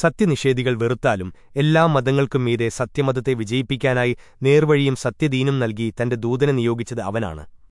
സത്യനിഷേധികൾ വെറുത്താലും എല്ലാ മതങ്ങൾക്കും മീതെ സത്യമതത്തെ വിജയിപ്പിക്കാനായി നേർവഴിയും സത്യദീനും നൽകി തന്റെ ദൂതനെ നിയോഗിച്ചത് അവനാണ്